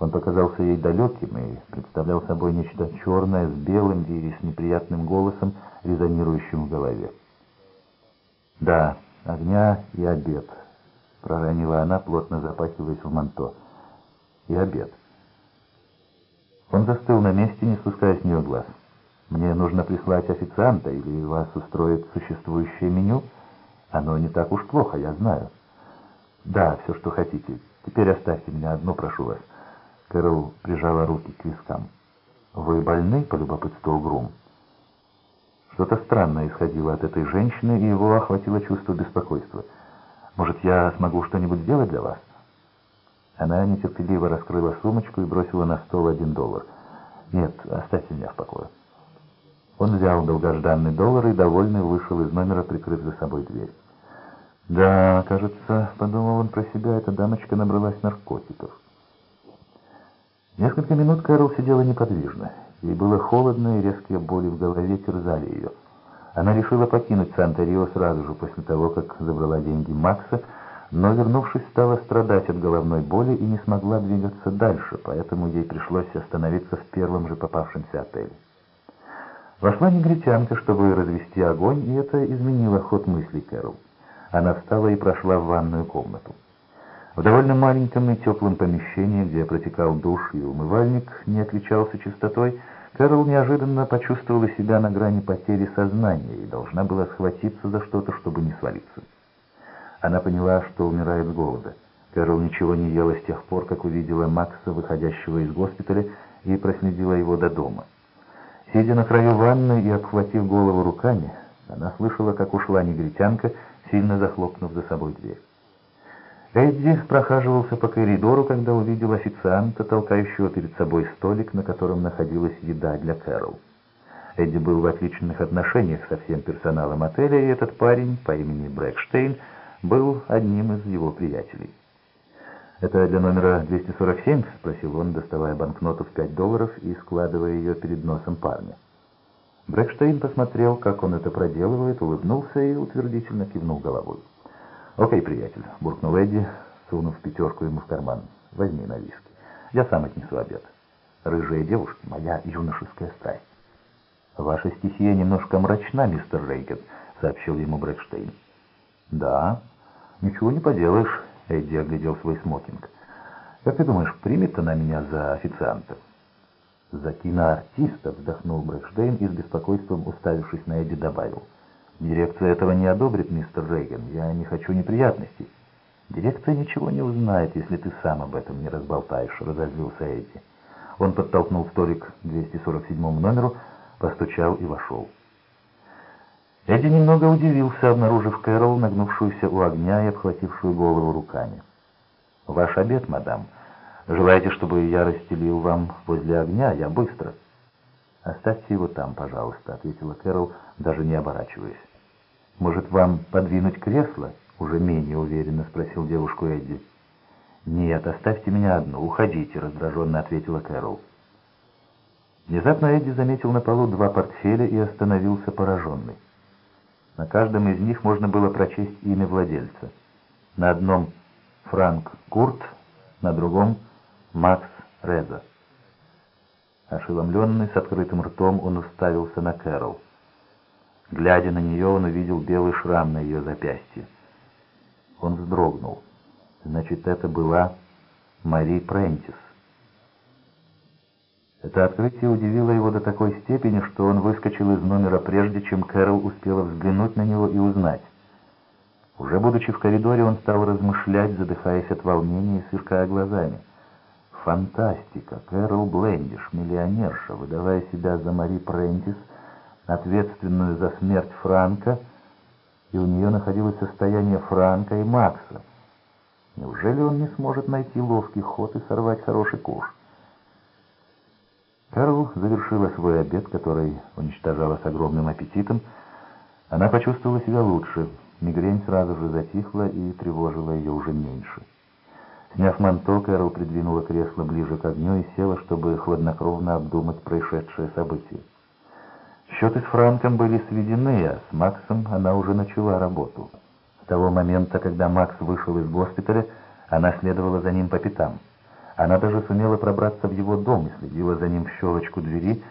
Он показался ей далеким и представлял собой нечто черное с белым и с неприятным голосом, резонирующим в голове. «Да, огня и обед», — проронила она, плотно запахиваясь в манто. «И обед». Он застыл на месте, не спуская с нее глаз. «Мне нужно прислать официанта, или вас устроит существующее меню? Оно не так уж плохо, я знаю». «Да, все, что хотите. Теперь оставьте меня одну, прошу вас». Кэрол прижала руки к вискам. «Вы больны?» — полюбопытствовал Грум. Что-то странное исходило от этой женщины, и его охватило чувство беспокойства. «Может, я смогу что-нибудь сделать для вас?» Она нетерпеливо раскрыла сумочку и бросила на стол один доллар. «Нет, оставьте меня в покое». Он взял долгожданный доллар и, довольный, вышел из номера, прикрыв за собой дверь. «Да, кажется, — подумал он про себя, — эта дамочка набралась наркотиков». Несколько минут Кэрол сидела неподвижно. Ей было холодно, и резкие боли в голове терзали ее. Она решила покинуть Санта-Рио сразу же после того, как забрала деньги Макса, но, вернувшись, стала страдать от головной боли и не смогла двигаться дальше, поэтому ей пришлось остановиться в первом же попавшемся отеле. Вошла негритянка, чтобы развести огонь, и это изменило ход мыслей Кэрол. Она встала и прошла в ванную комнату. В довольно маленьком и теплом помещении, где протекал душ и умывальник, не отличался чистотой, Кэрол неожиданно почувствовала себя на грани потери сознания и должна была схватиться за что-то, чтобы не свалиться. Она поняла, что умирает с голода. Кэрол ничего не ела с тех пор, как увидела Макса, выходящего из госпиталя, и проследила его до дома. Сидя на краю ванны и обхватив голову руками, она слышала, как ушла негритянка, сильно захлопнув за собой дверь. Эдди прохаживался по коридору, когда увидел официанта, толкающего перед собой столик, на котором находилась еда для Кэрол. Эдди был в отличных отношениях со всем персоналом отеля, и этот парень по имени Брэкштейн был одним из его приятелей. «Это для номера 247?» — спросил он, доставая банкноту в 5 долларов и складывая ее перед носом парня. Брэкштейн посмотрел, как он это проделывает, улыбнулся и утвердительно кивнул головой. «Окей, приятель», — буркнул Эдди, сунув пятерку ему в карман. «Возьми на виски. Я сам отнесу обед. Рыжие девушки — моя юношеская страсть». «Ваша стихия немножко мрачна, мистер Рейгет», — сообщил ему Брэкштейн. «Да, ничего не поделаешь», — Эдди оглядел свой смокинг. «Как ты думаешь, примет она меня за официанта?» «За киноартиста», — вздохнул Брэкштейн и с беспокойством, уставившись на Эдди, добавил — Дирекция этого не одобрит, мистер Рейган. Я не хочу неприятностей. Дирекция ничего не узнает, если ты сам об этом не разболтаешь, разозлился Эдди. Он подтолкнул столик к 247 номеру, постучал и вошел. Эдди немного удивился, обнаружив Кэрол, нагнувшуюся у огня и обхватившую голову руками. «Ваш обед, мадам. Желаете, чтобы я расстелил вам возле огня? Я быстро». «Оставьте его там, пожалуйста», — ответила Кэрол, даже не оборачиваясь. «Может, вам подвинуть кресло?» — уже менее уверенно спросил девушку Эдди. «Нет, оставьте меня одну, уходите», — раздраженно ответила Кэрол. Внезапно Эдди заметил на полу два портфеля и остановился пораженный. На каждом из них можно было прочесть имя владельца. На одном Франк Курт, на другом Макс Реза. Ошеломленный, с открытым ртом, он уставился на Кэрол. Глядя на нее, он увидел белый шрам на ее запястье. Он вздрогнул. Значит, это была Мари Прентис. Это открытие удивило его до такой степени, что он выскочил из номера прежде, чем Кэрол успела взглянуть на него и узнать. Уже будучи в коридоре, он стал размышлять, задыхаясь от волнения и сверкая глазами. Фантастика! Кэрол Блендиш, миллионерша, выдавая себя за Мари Прентис, ответственную за смерть Франка, и у нее находилось состояние Франка и Макса. Неужели он не сможет найти ловкий ход и сорвать хороший куш? Карл завершила свой обед, который уничтожала с огромным аппетитом. Она почувствовала себя лучше. Мигрень сразу же затихла и тревожила ее уже меньше. Сняв манто, Кэрол придвинула кресло ближе к огню и села, чтобы хладнокровно обдумать происшедшее событие. Счеты с Франком были сведены, а с Максом она уже начала работу. С того момента, когда Макс вышел из госпиталя, она следовала за ним по пятам. Она даже сумела пробраться в его дом и следила за ним в щелочку двери,